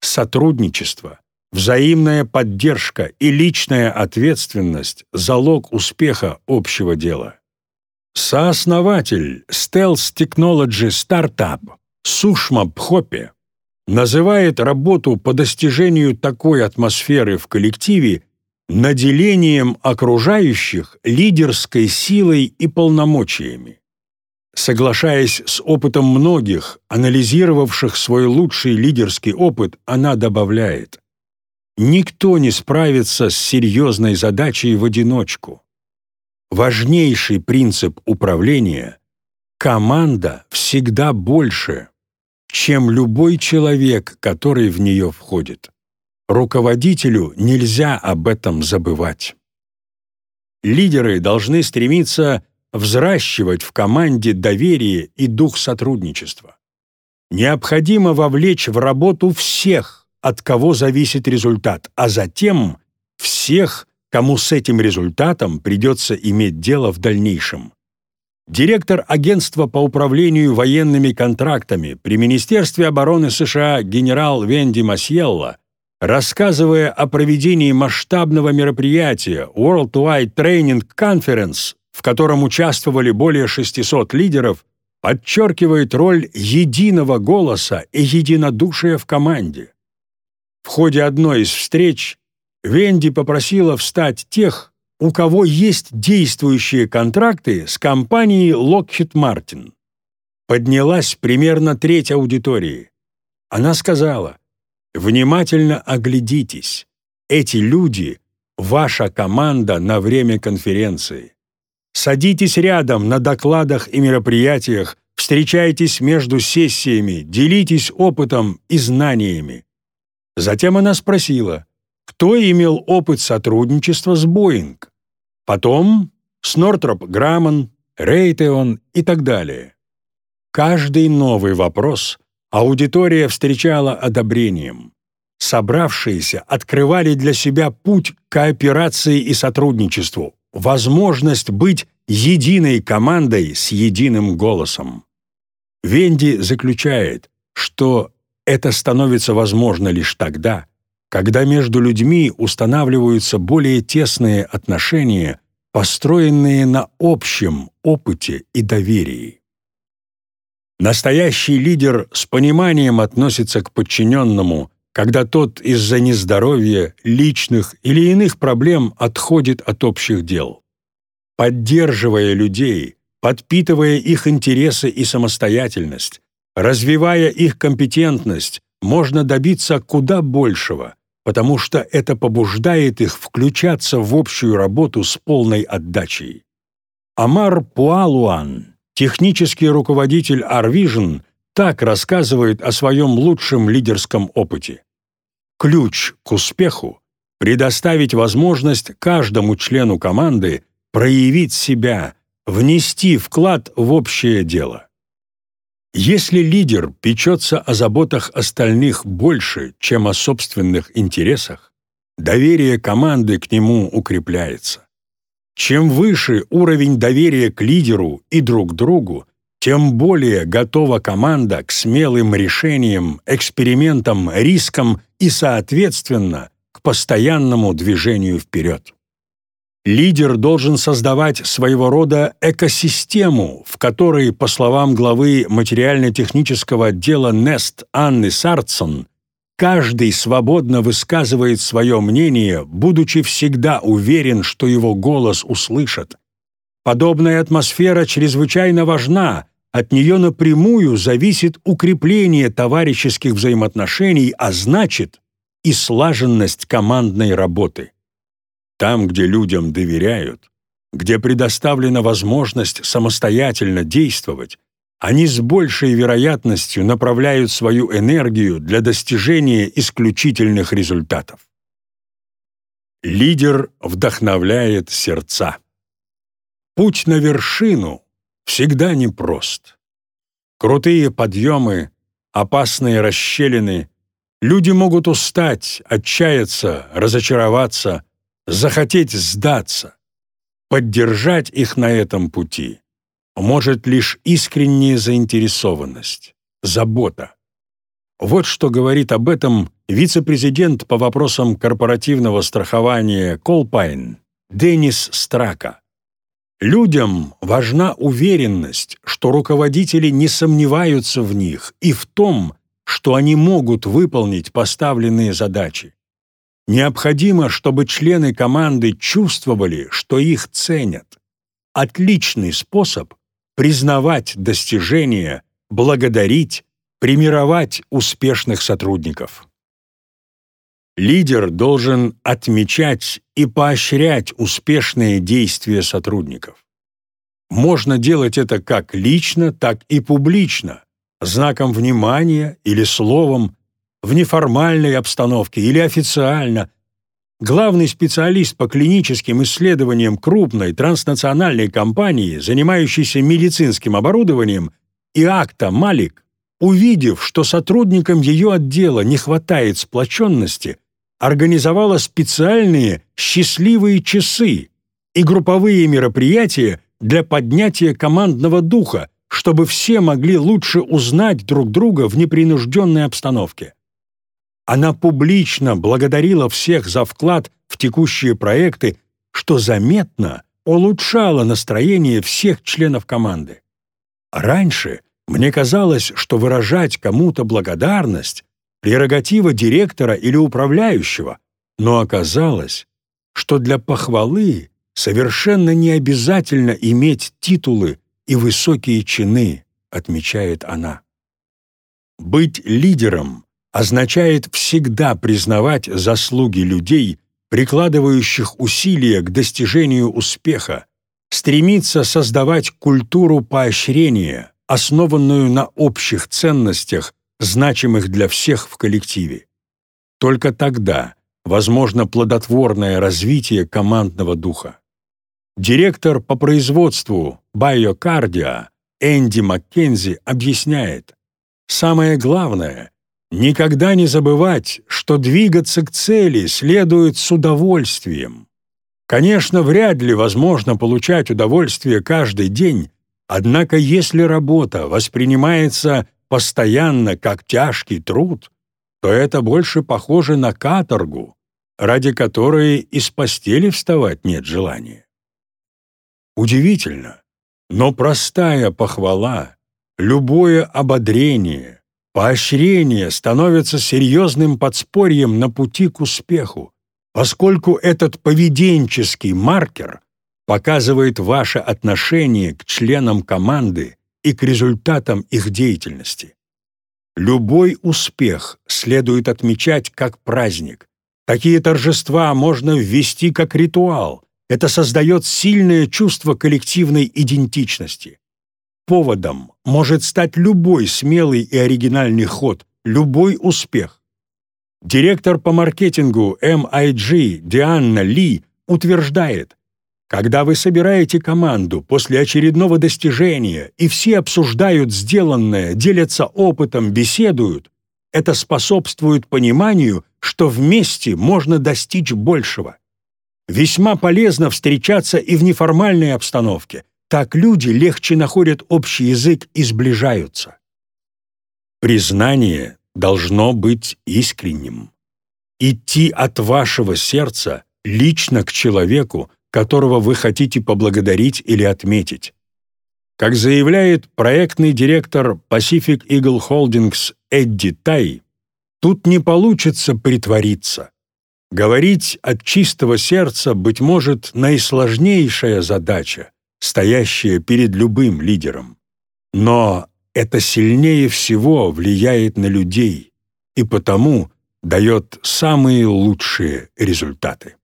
Сотрудничество, Взаимная поддержка и личная ответственность – залог успеха общего дела. Сооснователь Stealth Technology Startup Сушма Пхопе называет работу по достижению такой атмосферы в коллективе наделением окружающих лидерской силой и полномочиями. Соглашаясь с опытом многих, анализировавших свой лучший лидерский опыт, она добавляет «Никто не справится с серьезной задачей в одиночку. Важнейший принцип управления – команда всегда больше, чем любой человек, который в нее входит. Руководителю нельзя об этом забывать. Лидеры должны стремиться взращивать в команде доверие и дух сотрудничества. Необходимо вовлечь в работу всех, от кого зависит результат, а затем всех, кому с этим результатом придется иметь дело в дальнейшем. Директор агентства по управлению военными контрактами при Министерстве обороны США генерал Венди Масьелла, рассказывая о проведении масштабного мероприятия Worldwide Training Conference в котором участвовали более 600 лидеров, подчеркивает роль единого голоса и единодушия в команде. В ходе одной из встреч Венди попросила встать тех, у кого есть действующие контракты с компанией Lockheed Martin. Поднялась примерно треть аудитории. Она сказала, «Внимательно оглядитесь. Эти люди — ваша команда на время конференции. Садитесь рядом на докладах и мероприятиях, встречайтесь между сессиями, делитесь опытом и знаниями. Затем она спросила, кто имел опыт сотрудничества с Боинг. Потом с Нортроп Грамман, Рейтеон и так далее. Каждый новый вопрос аудитория встречала одобрением. Собравшиеся открывали для себя путь к кооперации и сотрудничеству, возможность быть единой командой с единым голосом. Венди заключает, что это становится возможно лишь тогда, когда между людьми устанавливаются более тесные отношения, построенные на общем опыте и доверии. Настоящий лидер с пониманием относится к подчиненному когда тот из-за нездоровья, личных или иных проблем отходит от общих дел. Поддерживая людей, подпитывая их интересы и самостоятельность, развивая их компетентность, можно добиться куда большего, потому что это побуждает их включаться в общую работу с полной отдачей. Амар Пуалуан, технический руководитель Arvision, так рассказывает о своем лучшем лидерском опыте. Ключ к успеху — предоставить возможность каждому члену команды проявить себя, внести вклад в общее дело. Если лидер печется о заботах остальных больше, чем о собственных интересах, доверие команды к нему укрепляется. Чем выше уровень доверия к лидеру и друг другу, тем более готова команда к смелым решениям, экспериментам, рискам и, соответственно, к постоянному движению вперед. Лидер должен создавать своего рода экосистему, в которой, по словам главы материально-технического отдела НЕСТ Анны Сартсон, каждый свободно высказывает свое мнение, будучи всегда уверен, что его голос услышат. Подобная атмосфера чрезвычайно важна, от нее напрямую зависит укрепление товарищеских взаимоотношений, а значит и слаженность командной работы. Там, где людям доверяют, где предоставлена возможность самостоятельно действовать, они с большей вероятностью направляют свою энергию для достижения исключительных результатов. Лидер вдохновляет сердца. Путь на вершину всегда непрост. Крутые подъемы, опасные расщелины, люди могут устать, отчаяться, разочароваться, захотеть сдаться. Поддержать их на этом пути может лишь искренняя заинтересованность, забота. Вот что говорит об этом вице-президент по вопросам корпоративного страхования Колпайн Денис Страка. Людям важна уверенность, что руководители не сомневаются в них и в том, что они могут выполнить поставленные задачи. Необходимо, чтобы члены команды чувствовали, что их ценят. Отличный способ признавать достижения, благодарить, премировать успешных сотрудников. Лидер должен отмечать и поощрять успешные действия сотрудников. Можно делать это как лично, так и публично, знаком внимания или словом, в неформальной обстановке или официально. Главный специалист по клиническим исследованиям крупной транснациональной компании, занимающейся медицинским оборудованием, Иакта Малик, увидев, что сотрудникам ее отдела не хватает сплоченности, организовала специальные «счастливые часы» и групповые мероприятия для поднятия командного духа, чтобы все могли лучше узнать друг друга в непринужденной обстановке. Она публично благодарила всех за вклад в текущие проекты, что заметно улучшало настроение всех членов команды. Раньше мне казалось, что выражать кому-то благодарность – прерогатива директора или управляющего, но оказалось, что для похвалы совершенно не обязательно иметь титулы и высокие чины, отмечает она. Быть лидером означает всегда признавать заслуги людей, прикладывающих усилия к достижению успеха, стремиться создавать культуру поощрения, основанную на общих ценностях, значимых для всех в коллективе. Только тогда возможно плодотворное развитие командного духа. Директор по производству BioCardia Энди Маккензи объясняет, «Самое главное — никогда не забывать, что двигаться к цели следует с удовольствием. Конечно, вряд ли возможно получать удовольствие каждый день, однако если работа воспринимается постоянно как тяжкий труд, то это больше похоже на каторгу, ради которой из постели вставать нет желания. Удивительно, но простая похвала, любое ободрение, поощрение становятся серьезным подспорьем на пути к успеху, поскольку этот поведенческий маркер показывает ваше отношение к членам команды и к результатам их деятельности. Любой успех следует отмечать как праздник. Такие торжества можно ввести как ритуал, это создает сильное чувство коллективной идентичности. Поводом может стать любой смелый и оригинальный ход, любой успех. Директор по маркетингу MIG Дианна Ли утверждает, когда вы собираете команду после очередного достижения и все обсуждают сделанное, делятся опытом, беседуют, это способствует пониманию, что вместе можно достичь большего. Весьма полезно встречаться и в неформальной обстановке. Так люди легче находят общий язык и сближаются. Признание должно быть искренним. Идти от вашего сердца лично к человеку, которого вы хотите поблагодарить или отметить. Как заявляет проектный директор Pacific Eagle Holdings Эдди Тай, тут не получится притвориться. Говорить от чистого сердца, быть может, наисложнейшая задача, стоящая перед любым лидером. Но это сильнее всего влияет на людей и потому дает самые лучшие результаты.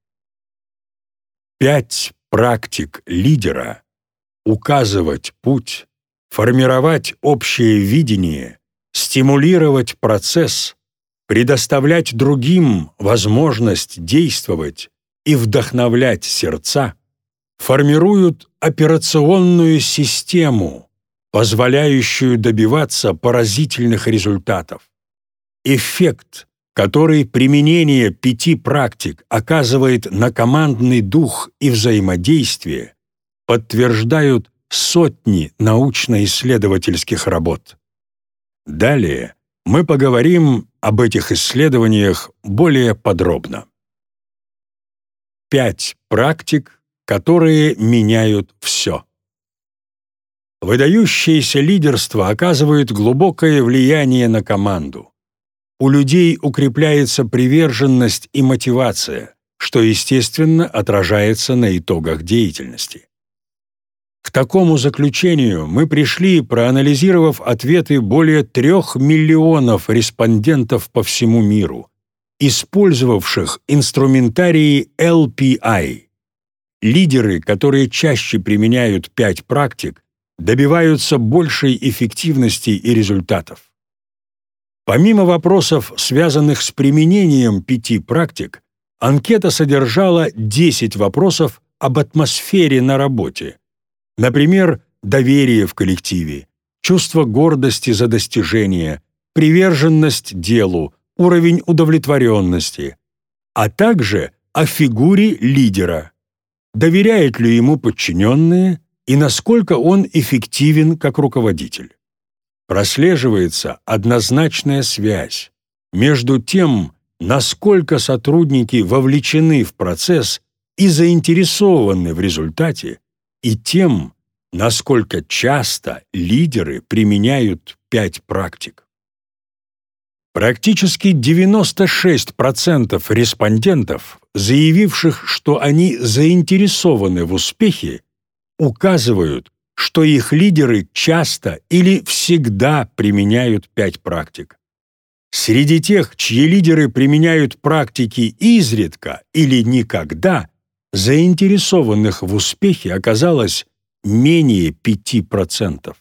Пять практик лидера — указывать путь, формировать общее видение, стимулировать процесс — предоставлять другим возможность действовать и вдохновлять сердца, формируют операционную систему, позволяющую добиваться поразительных результатов. Эффект, который применение пяти практик оказывает на командный дух и взаимодействие, подтверждают сотни научно-исследовательских работ. Далее мы поговорим об этих исследованиях более подробно. Пять практик, которые меняют все. Выдающееся лидерство оказывает глубокое влияние на команду. У людей укрепляется приверженность и мотивация, что, естественно, отражается на итогах деятельности. К такому заключению мы пришли, проанализировав ответы более трех миллионов респондентов по всему миру, использовавших инструментарии LPI. Лидеры, которые чаще применяют пять практик, добиваются большей эффективности и результатов. Помимо вопросов, связанных с применением пяти практик, анкета содержала 10 вопросов об атмосфере на работе. Например, доверие в коллективе, чувство гордости за достижение, приверженность делу, уровень удовлетворенности, а также о фигуре лидера. Доверяют ли ему подчиненные и насколько он эффективен как руководитель прослеживается однозначная связь между тем, насколько сотрудники вовлечены в процесс и заинтересованы в результате, и тем, насколько часто лидеры применяют пять практик. Практически 96% респондентов, заявивших, что они заинтересованы в успехе, указывают что их лидеры часто или всегда применяют пять практик. Среди тех, чьи лидеры применяют практики изредка или никогда, заинтересованных в успехе оказалось менее 5%.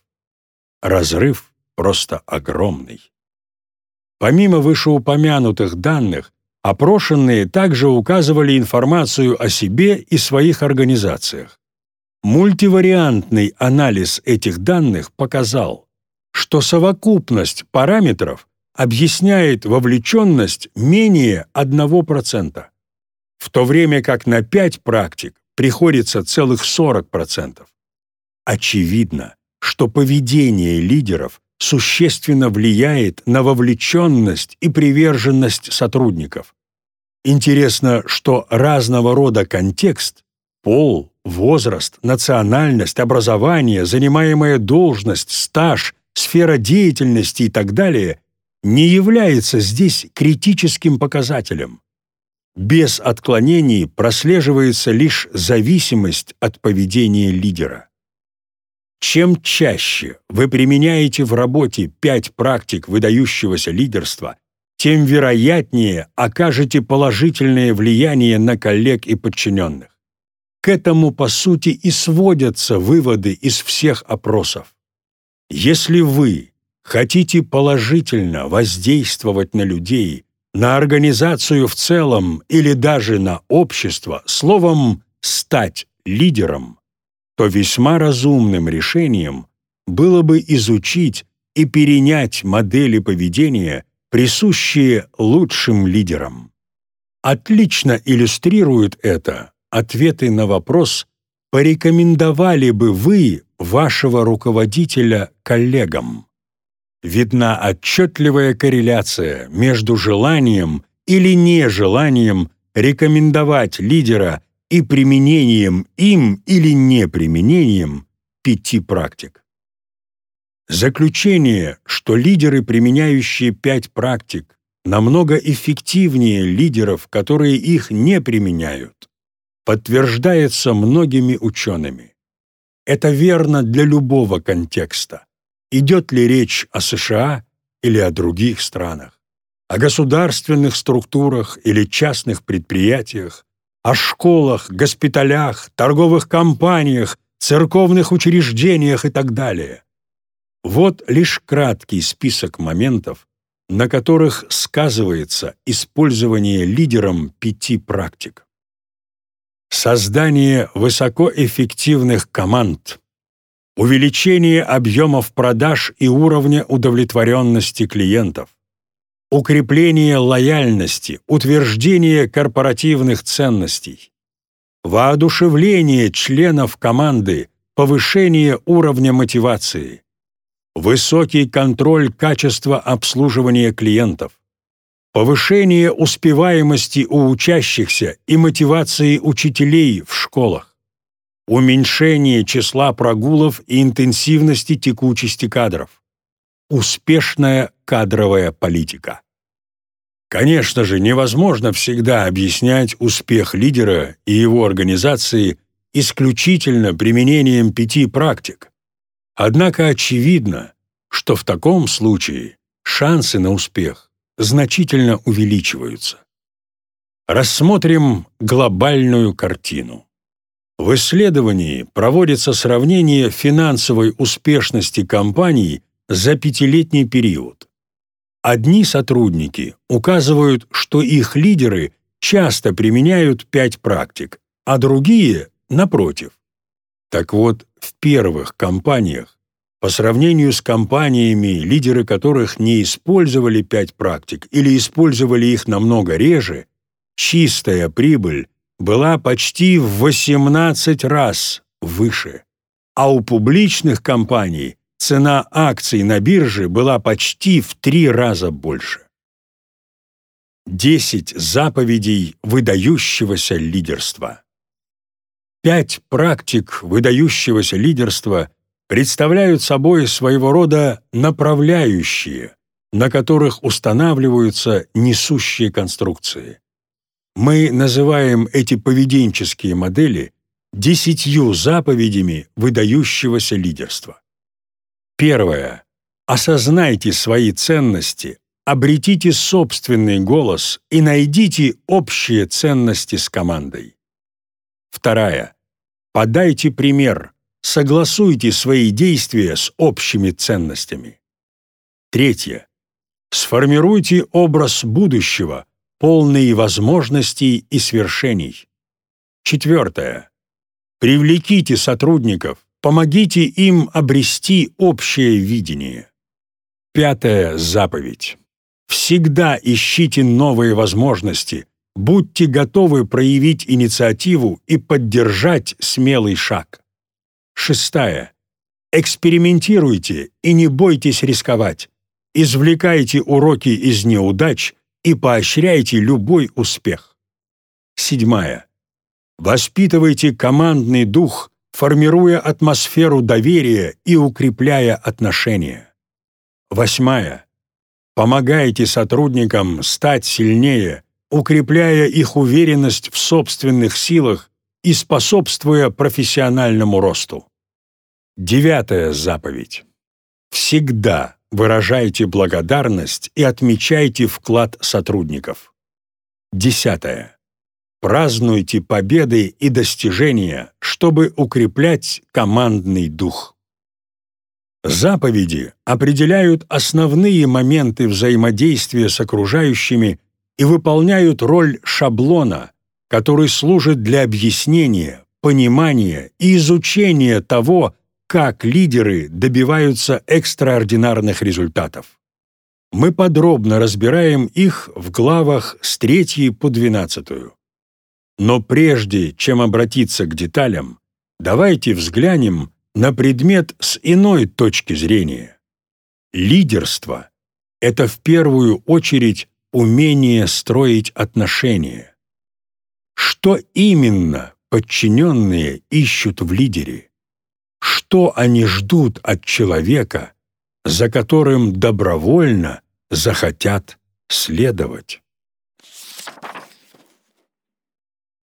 Разрыв просто огромный. Помимо вышеупомянутых данных, опрошенные также указывали информацию о себе и своих организациях. Мультивариантный анализ этих данных показал, что совокупность параметров объясняет вовлеченность менее 1%, в то время как на 5 практик приходится целых 40%. Очевидно, что поведение лидеров существенно влияет на вовлеченность и приверженность сотрудников. Интересно, что разного рода контекст Пол, возраст, национальность, образование, занимаемая должность, стаж, сфера деятельности и так далее не является здесь критическим показателем. Без отклонений прослеживается лишь зависимость от поведения лидера. Чем чаще вы применяете в работе пять практик выдающегося лидерства, тем вероятнее окажете положительное влияние на коллег и подчиненных. К этому, по сути, и сводятся выводы из всех опросов. Если вы хотите положительно воздействовать на людей, на организацию в целом или даже на общество, словом «стать лидером», то весьма разумным решением было бы изучить и перенять модели поведения, присущие лучшим лидерам. Отлично иллюстрирует это ответы на вопрос, порекомендовали бы вы вашего руководителя коллегам. Видна отчетливая корреляция между желанием или нежеланием рекомендовать лидера и применением им или неприменением пяти практик. Заключение, что лидеры, применяющие пять практик, намного эффективнее лидеров, которые их не применяют, подтверждается многими учеными. Это верно для любого контекста. Идет ли речь о США или о других странах, о государственных структурах или частных предприятиях, о школах, госпиталях, торговых компаниях, церковных учреждениях и так далее. Вот лишь краткий список моментов, на которых сказывается использование лидером пяти практик. Создание высокоэффективных команд, увеличение объемов продаж и уровня удовлетворенности клиентов, укрепление лояльности, утверждение корпоративных ценностей, воодушевление членов команды, повышение уровня мотивации, высокий контроль качества обслуживания клиентов, повышение успеваемости у учащихся и мотивации учителей в школах, уменьшение числа прогулов и интенсивности текучести кадров, успешная кадровая политика. Конечно же, невозможно всегда объяснять успех лидера и его организации исключительно применением пяти практик. Однако очевидно, что в таком случае шансы на успех значительно увеличиваются. Рассмотрим глобальную картину. В исследовании проводится сравнение финансовой успешности компаний за пятилетний период. Одни сотрудники указывают, что их лидеры часто применяют пять практик, а другие – напротив. Так вот, в первых компаниях, по сравнению с компаниями, лидеры которых не использовали пять практик или использовали их намного реже, чистая прибыль была почти в 18 раз выше, а у публичных компаний цена акций на бирже была почти в три раза больше. 10 заповедей выдающегося лидерства. Пять практик выдающегося лидерства представляют собой своего рода направляющие, на которых устанавливаются несущие конструкции. Мы называем эти поведенческие модели десятью заповедями выдающегося лидерства. Первое. Осознайте свои ценности, обретите собственный голос и найдите общие ценности с командой. Вторая. Подайте пример, согласуйте свои действия с общими ценностями. Третье. Сформируйте образ будущего – полный возможностей и свершений. Четвертое. Привлеките сотрудников, помогите им обрести общее видение. Пятая заповедь. Всегда ищите новые возможности, будьте готовы проявить инициативу и поддержать смелый шаг. Шестая. Экспериментируйте и не бойтесь рисковать. Извлекайте уроки из неудач и поощряйте любой успех. Седьмая. Воспитывайте командный дух, формируя атмосферу доверия и укрепляя отношения. Восьмая. Помогайте сотрудникам стать сильнее, укрепляя их уверенность в собственных силах и способствуя профессиональному росту. Девятая заповедь. Всегда Выражайте благодарность и отмечайте вклад сотрудников. Десятое. Празднуйте победы и достижения, чтобы укреплять командный дух. Заповеди определяют основные моменты взаимодействия с окружающими и выполняют роль шаблона, который служит для объяснения, понимания и изучения того, как лидеры добиваются экстраординарных результатов. Мы подробно разбираем их в главах с 3 по 12. Но прежде чем обратиться к деталям, давайте взглянем на предмет с иной точки зрения. Лидерство — это в первую очередь умение строить отношения. Что именно подчиненные ищут в лидере? что они ждут от человека, за которым добровольно захотят следовать.